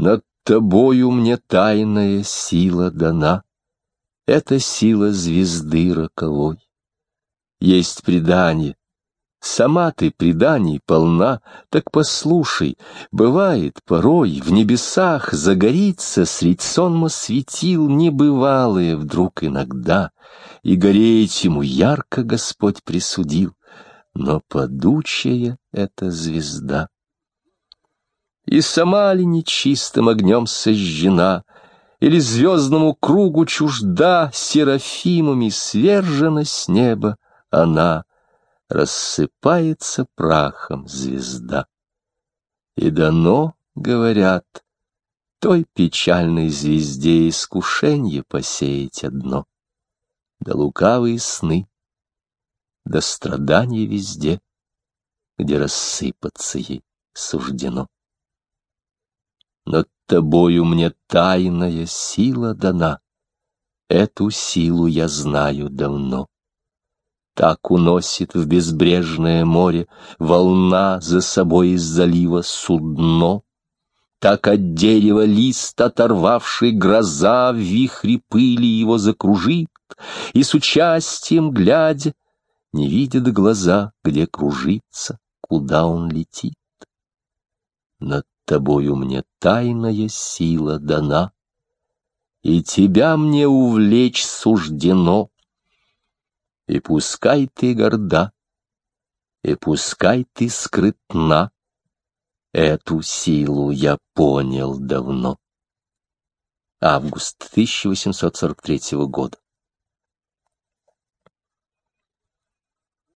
Над тобою мне тайная сила дана, Это сила звезды роковой. Есть предание, Сама ты преданий полна, так послушай, бывает порой в небесах загорится средь сонма светил небывалые вдруг иногда, и гореть ему ярко Господь присудил, но подучая эта звезда. И сама ли нечистым огнем сожжена, или звездному кругу чужда, серафимами свержена с неба она — рассыпается прахом звезда. И дано, говорят, той печальной звезде искушенье посеять одно, да лукавые сны, да страдания везде, где рассыпаться ей суждено. Над тобою мне тайная сила дана, эту силу я знаю давно. Так уносит в безбрежное море волна за собой из залива судно. Так от дерева лист, оторвавший гроза, в вихре пыли его закружит, и с участием глядя, не видят глаза, где кружится, куда он летит. Над тобою мне тайная сила дана, и тебя мне увлечь суждено, и пускай ты горда, и пускай ты скрытна, Эту силу я понял давно. Август 1843 года.